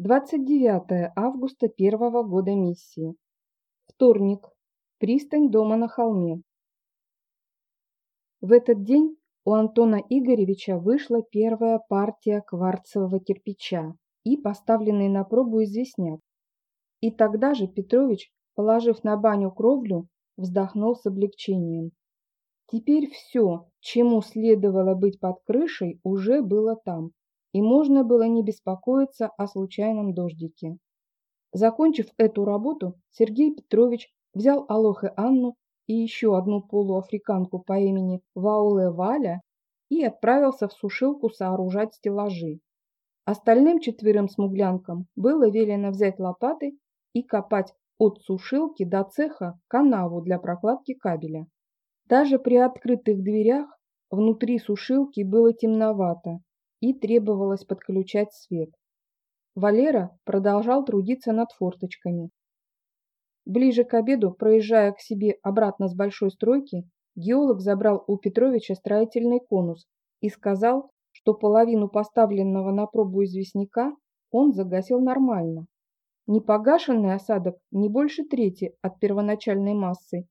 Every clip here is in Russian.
29 августа первого года миссии. Вторник. Пристань дома на холме. В этот день у Антона Игоревича вышла первая партия кварцевого кирпича и поставленный на пробу известняк. И тогда же Петрович, положив на баню кровлю, вздохнул с облегчением. Теперь все, чему следовало быть под крышей, уже было там, и можно было не беспокоиться о случайном дождике. Закончив эту работу, Сергей Петрович взял Алох и Анну и еще одну полуафриканку по имени Вауле Валя и отправился в сушилку сооружать стеллажи. Остальным четверым смуглянкам было велено взять лопаты и копать от сушилки до цеха канаву для прокладки кабеля. Даже при открытых дверях внутри сушилки было темновато и требовалось подключать свет. Валера продолжал трудиться над форточками. Ближе к обеду, проезжая к себе обратно с большой стройки, геолог забрал у Петровича строительный конус и сказал, что половину поставленного на пробу известняка он загасил нормально. Непогашенный осадок не больше трети от первоначальной массы.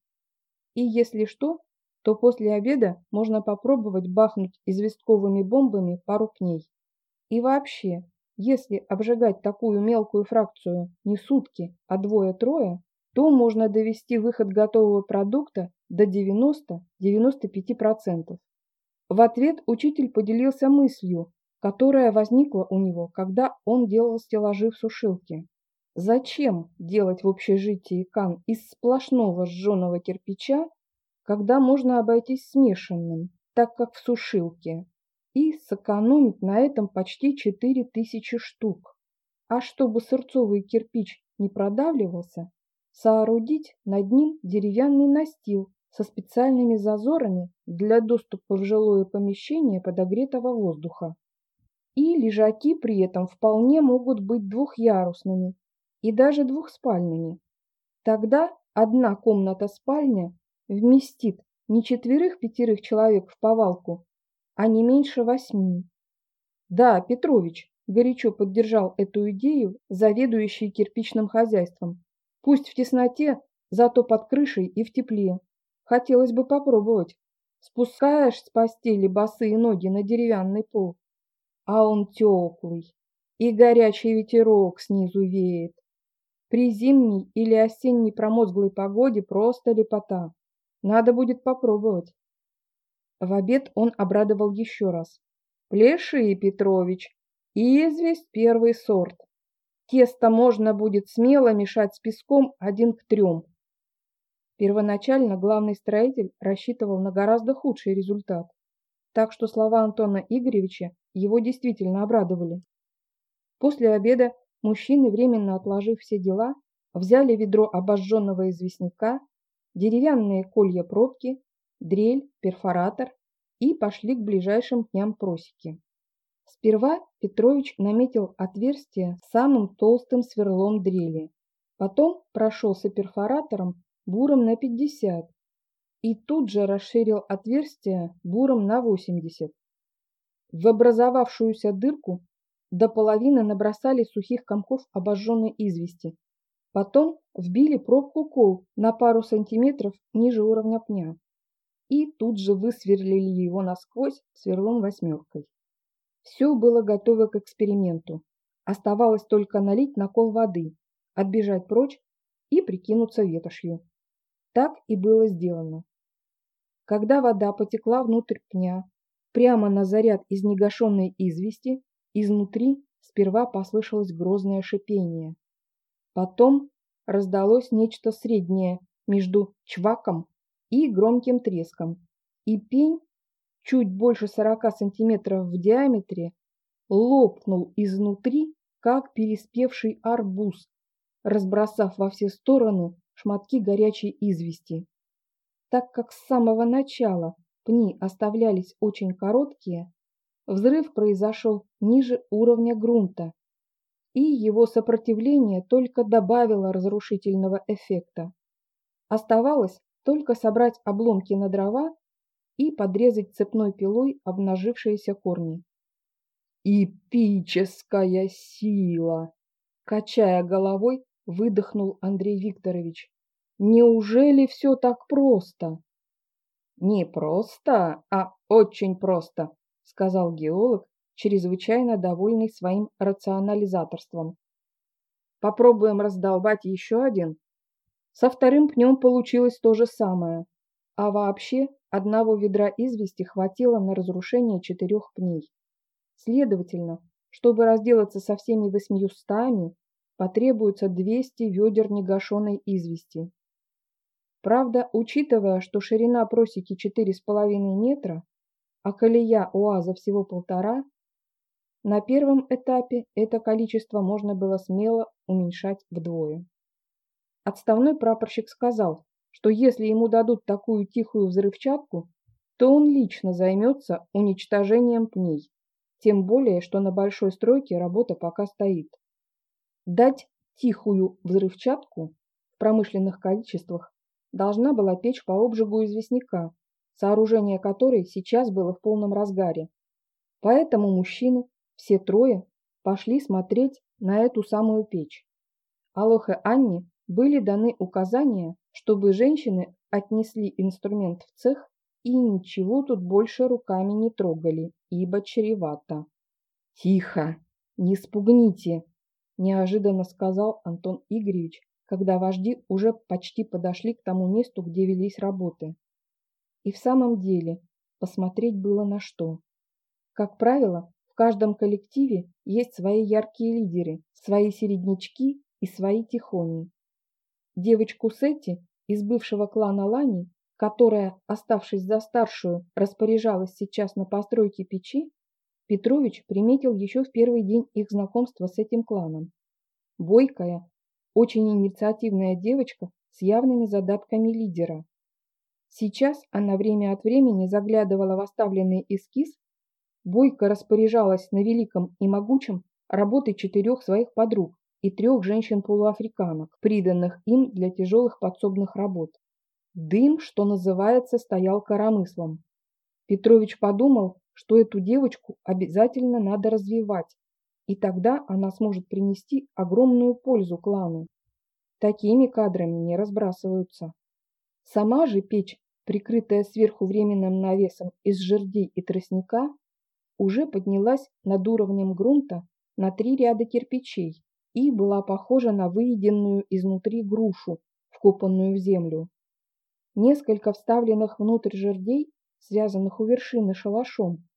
И если что, то после обеда можно попробовать бахнуть известковыми бомбами пару пней. И вообще, если обжигать такую мелкую фракцию не сутки, а двое-трое, то можно довести выход готового продукта до 90-95%. В ответ учитель поделился мыслью, которая возникла у него, когда он делал стеллажи в сушилке. Зачем делать в общежитии кан из сплошного сжженного кирпича, когда можно обойтись смешанным, так как в сушилке, и сэкономить на этом почти 4000 штук. А чтобы сырцовый кирпич не продавливался, соорудить над ним деревянный настил со специальными зазорами для доступа в жилое помещение подогретого воздуха. И лежаки при этом вполне могут быть двухъярусными и даже двухспальными. Тогда одна комната-спальня вместит не четверых-пятерых человек в повалку, а не меньше восьми. Да, Петрович горячо поддержал эту идею заведующий кирпичным хозяйством. Пусть в тесноте, зато под крышей и в тепле. Хотелось бы попробовать. Спускаешь с постели босые ноги на деревянный пол, а он теплый, и горячий ветерок снизу веет. При зимней или осенней промозглой погоде просто лепота. Надо будет попробовать. В обед он обрадовал еще раз. Плеши, Петрович, известь первый сорт. Тесто можно будет смело мешать с песком один к трем. Первоначально главный строитель рассчитывал на гораздо худший результат. Так что слова Антона Игоревича его действительно обрадовали. После обеда мужчины, временно отложив все дела, взяли ведро обожженного известняка деревянные колья пробки, дрель, перфоратор и пошли к ближайшим пням просеки. Сперва Петрович наметил отверстие самым толстым сверлом дрели, потом прошелся перфоратором буром на 50 и тут же расширил отверстие буром на 80. В образовавшуюся дырку до половины набросали сухих комков обожженной извести Потом вбили пробку кол на пару сантиметров ниже уровня пня и тут же высверлили его насквозь сверлом восьмеркой. Все было готово к эксперименту. Оставалось только налить на кол воды, отбежать прочь и прикинуться ветошью. Так и было сделано. Когда вода потекла внутрь пня, прямо на заряд из негашенной извести, изнутри сперва послышалось грозное шипение. Потом раздалось нечто среднее между чваком и громким треском, и пень, чуть больше 40 сантиметров в диаметре, лопнул изнутри, как переспевший арбуз, разбросав во все стороны шматки горячей извести. Так как с самого начала пни оставлялись очень короткие, взрыв произошел ниже уровня грунта, и его сопротивление только добавило разрушительного эффекта. Оставалось только собрать обломки на дрова и подрезать цепной пилой обнажившиеся корни. «Эпическая сила!» Качая головой, выдохнул Андрей Викторович. Неужели все так просто? Не просто, а очень просто, сказал геолог, чрезвычайно довольный своим рационализаторством. Попробуем раздолбать еще один. Со вторым пнем получилось то же самое. А вообще, одного ведра извести хватило на разрушение четырех пней. Следовательно, чтобы разделаться со всеми восьмиюстами, потребуется 200 ведер негашенной извести. Правда, учитывая, что ширина просеки 4,5 метра, а колея УАЗа всего полтора, на первом этапе это количество можно было смело уменьшать вдвое. Отставной прапорщик сказал, что если ему дадут такую тихую взрывчатку, то он лично займется уничтожением пней, тем более, что на большой стройке работа пока стоит. Дать тихую взрывчатку в промышленных количествах должна была печь по обжигу известняка, сооружение которой сейчас было в полном разгаре. Поэтому мужчины, все трое, пошли смотреть на эту самую печь. Алохе Анне были даны указания, чтобы женщины отнесли инструмент в цех и ничего тут больше руками не трогали, ибо чревато. «Тихо! Не спугните!» – неожиданно сказал Антон Игоревич, когда вожди уже почти подошли к тому месту, где велись работы. И в самом деле посмотреть было на что. Как правило, каждом коллективе есть свои яркие лидеры, свои середнячки и свои тихони. Девочку Сетти из бывшего клана Лани, которая, оставшись за старшую, распоряжалась сейчас на постройке печи, Петрович приметил еще в первый день их знакомства с этим кланом. Бойкая, очень инициативная девочка с явными задатками лидера. Сейчас она время от времени заглядывала в оставленный эскиз, бойко распоряжалась на великом и могучем работой четырех своих подруг, и трех женщин-полуафриканок, приданных им для тяжелых подсобных работ. Дым, что называется, стоял коромыслом. Петрович подумал, что эту девочку обязательно надо развивать, и тогда она сможет принести огромную пользу клану. Такими кадрами не разбрасываются. Сама же печь, прикрытая сверху временным навесом из жердей и тростника, уже поднялась над уровнем грунта на три ряда кирпичей, и была похожа на выеденную изнутри грушу, вкопанную в землю. Несколько вставленных внутрь жердей, связанных у вершины шалашом,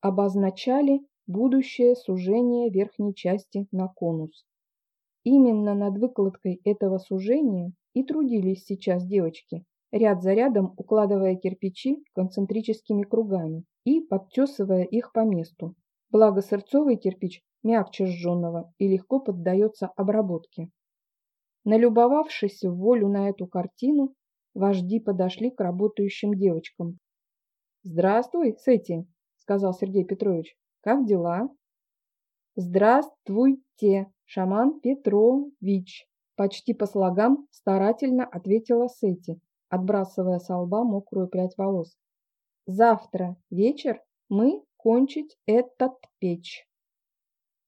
обозначали будущее сужение верхней части на конус. Именно над выкладкой этого сужения и трудились сейчас девочки, ряд за рядом укладывая кирпичи концентрическими кругами и подтесывая их по месту. Благо сырцовый кирпич мягче жженого и легко поддается обработке. Налюбовавшись в волю на эту картину, вожди подошли к работающим девочкам. «Здравствуй, Сэти», — сказал Сергей Петрович. «Как дела?» «Здравствуйте, шаман Петрович», — почти по слогам старательно ответила Сэти, отбрасывая со лба мокрую прядь волос. «Завтра вечер мы кончить этот печь».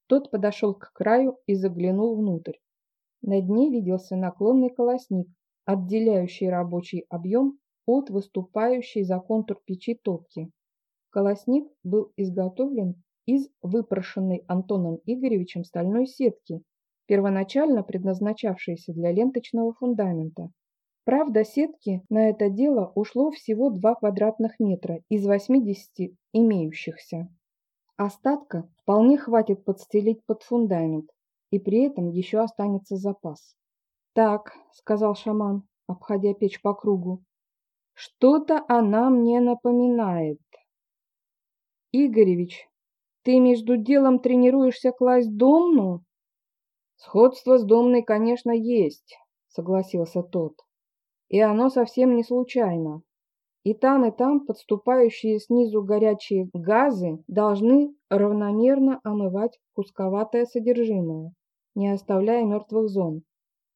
Тот подошел к краю и заглянул внутрь. На дне виделся наклонный колосник, отделяющий рабочий объем от выступающей за контур печи топки. Колосник был изготовлен из выпрошенной Антоном Игоревичем стальной сетки, первоначально предназначавшейся для ленточного фундамента. Правда, сетки на это дело ушло всего 2 квадратных метра из 80 имеющихся. Остатка вполне хватит подстелить под фундамент, и при этом еще останется запас. «Так», — сказал шаман, обходя печь по кругу, — «что-то она мне напоминает». «Игоревич, ты между делом тренируешься класть домну?» «Сходство с домной, конечно, есть», — согласился тот. «И оно совсем не случайно. И там, и там подступающие снизу горячие газы должны равномерно омывать кусковатое содержимое, не оставляя мертвых зон.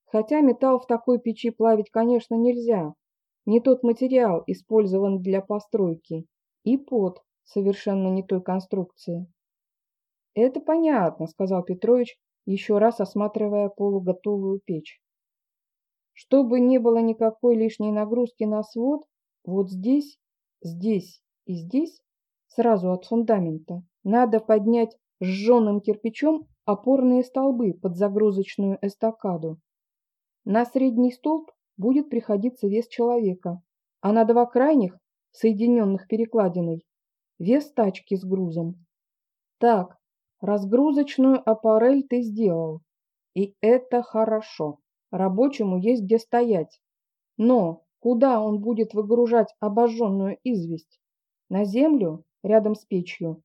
Хотя металл в такой печи плавить, конечно, нельзя. Не тот материал использован для постройки. И под совершенно не той конструкции. «Это понятно», — сказал Петрович, еще раз осматривая полуготовую печь. Чтобы не было никакой лишней нагрузки на свод, вот здесь, здесь и здесь, сразу от фундамента, надо поднять сжженным кирпичом опорные столбы под загрузочную эстакаду. На средний столб будет приходиться вес человека, а на два крайних, соединенных перекладиной, вес тачки с грузом. Так, разгрузочную аппарель ты сделал, и это хорошо. Рабочему есть где стоять. Но куда он будет выгружать обожженную известь? На землю, рядом с печью?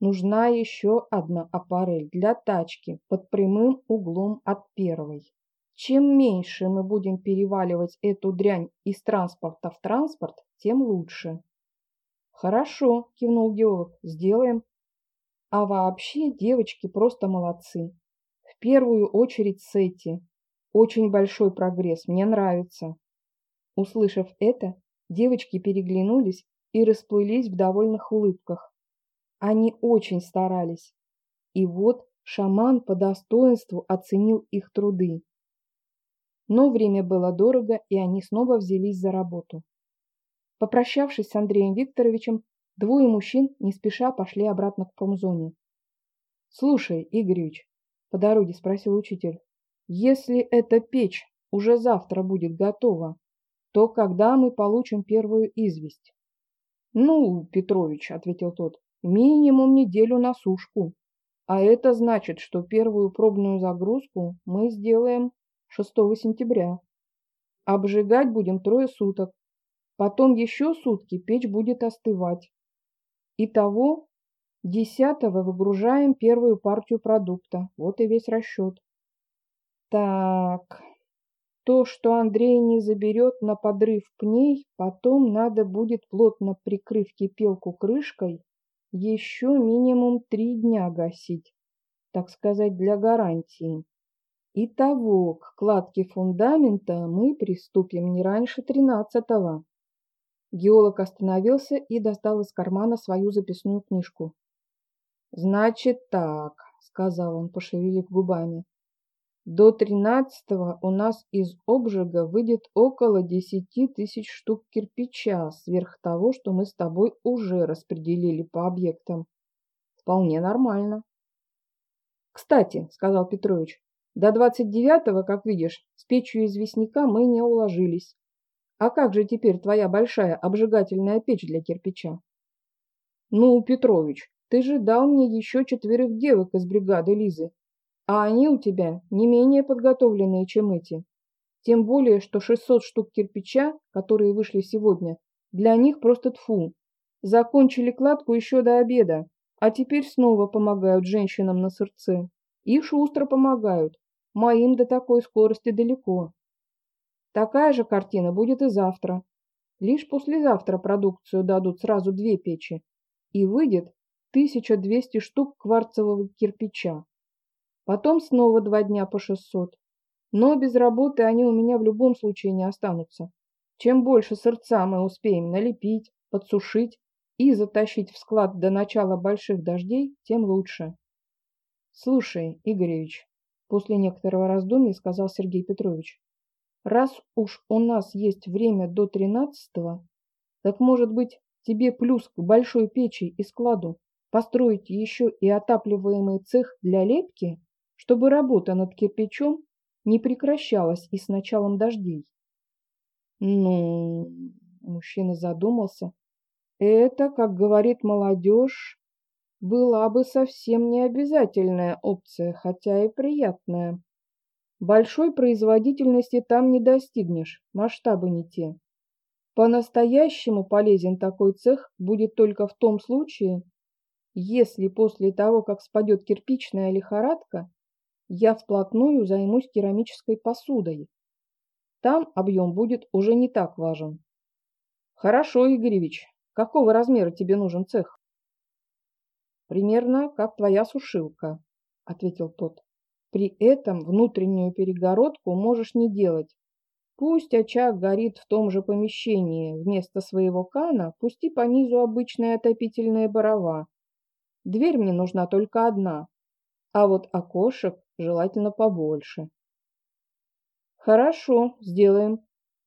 Нужна еще одна аппарель для тачки под прямым углом от первой. Чем меньше мы будем переваливать эту дрянь из транспорта в транспорт, тем лучше. Хорошо, кивнул геолог, сделаем. А вообще девочки просто молодцы. В первую очередь Сети. Очень большой прогресс, мне нравится. Услышав это, девочки переглянулись и расплылись в довольных улыбках. Они очень старались. И вот шаман по достоинству оценил их труды. Но время было дорого, и они снова взялись за работу. Попрощавшись с Андреем Викторовичем, двое мужчин не спеша пошли обратно к промзоне. «Слушай, Игоревич», — по дороге спросил учитель, «если эта печь уже завтра будет готова, то когда мы получим первую известь?» «Ну, Петрович», — ответил тот, — «минимум неделю на сушку. А это значит, что первую пробную загрузку мы сделаем 6 сентября. Обжигать будем трое суток. Потом еще сутки печь будет остывать. Итого десятого выгружаем первую партию продукта. Вот и весь расчет. Так, то, что Андрей не заберет на подрыв пней, потом надо будет, плотно прикрыв кипелку крышкой, еще минимум три дня гасить, так сказать, для гарантии. Итого, к кладке фундамента мы приступим не раньше тринадцатого. Геолог остановился и достал из кармана свою записную книжку. «Значит так», — сказал он, пошевелив губами. «До тринадцатого у нас из обжига выйдет около десяти тысяч штук кирпича, сверх того, что мы с тобой уже распределили по объектам. Вполне нормально». «Кстати», — сказал Петрович, до двадцать девятого, как видишь, с печью известняка мы не уложились. А как же теперь твоя большая обжигательная печь для кирпича? Ну, Петрович, ты же дал мне еще четверых девок из бригады Лизы, а они у тебя не менее подготовленные, чем эти. Тем более, что 600 штук кирпича, которые вышли сегодня, для них просто тфу. Закончили кладку еще до обеда, а теперь снова помогают женщинам на сердце. И шустро помогают, Моим до такой скорости далеко. Такая же картина будет и завтра. Лишь послезавтра продукцию дадут сразу две печи, и выйдет 1200 штук кварцевого кирпича. Потом снова два дня по 600. Но без работы они у меня в любом случае не останутся. Чем больше сырца мы успеем налепить, подсушить и затащить в склад до начала больших дождей, тем лучше. Слушай, Игоревич, После некоторого раздумья сказал Сергей Петрович. Раз уж у нас есть время до тринадцатого, так может быть тебе плюс к большой печи и складу построить еще и отапливаемый цех для лепки, чтобы работа над кирпичом не прекращалась и с началом дождей. Ну, мужчина задумался. Это, как говорит молодежь, была бы совсем не обязательная опция, хотя и приятная. Большой производительности там не достигнешь, масштабы не те. По-настоящему полезен такой цех будет только в том случае, если после того, как спадет кирпичная лихорадка, я вплотную займусь керамической посудой. Там объем будет уже не так важен. Хорошо, Игоревич, какого размера тебе нужен цех? Примерно как твоя сушилка, ответил тот. При этом внутреннюю перегородку можешь не делать. Пусть очаг горит в том же помещении. Вместо своего кана пусти по низу обычные отопительные барова. Дверь мне нужна только одна. А вот окошек желательно побольше. Хорошо, сделаем.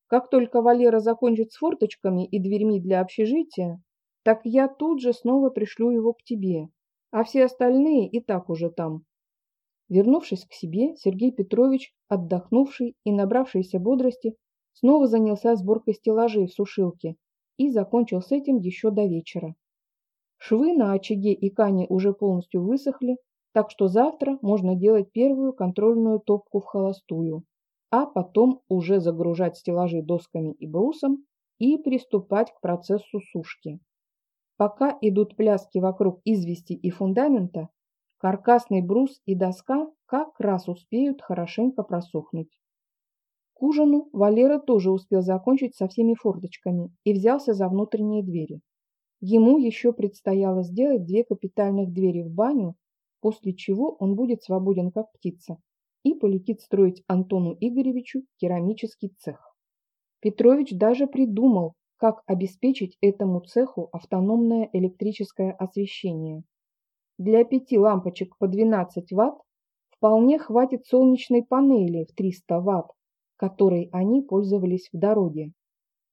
Как только Валера закончит с форточками и дверьми для общежития, так я тут же снова пришлю его к тебе, а все остальные и так уже там. Вернувшись к себе, Сергей Петрович, отдохнувший и набравшийся бодрости, снова занялся сборкой стеллажей в сушилке и закончил с этим еще до вечера. Швы на очаге и кане уже полностью высохли, так что завтра можно делать первую контрольную топку в холостую, а потом уже загружать стеллажи досками и брусом и приступать к процессу сушки. Пока идут пляски вокруг извести и фундамента, Каркасный брус и доска как раз успеют хорошенько просохнуть. К ужину Валера тоже успел закончить со всеми форточками и взялся за внутренние двери. Ему еще предстояло сделать две капитальных двери в баню, после чего он будет свободен как птица и полетит строить Антону Игоревичу керамический цех. Петрович даже придумал, как обеспечить этому цеху автономное электрическое освещение. Для пяти лампочек по 12 Вт вполне хватит солнечной панели в 300 Вт, которой они пользовались в дороге.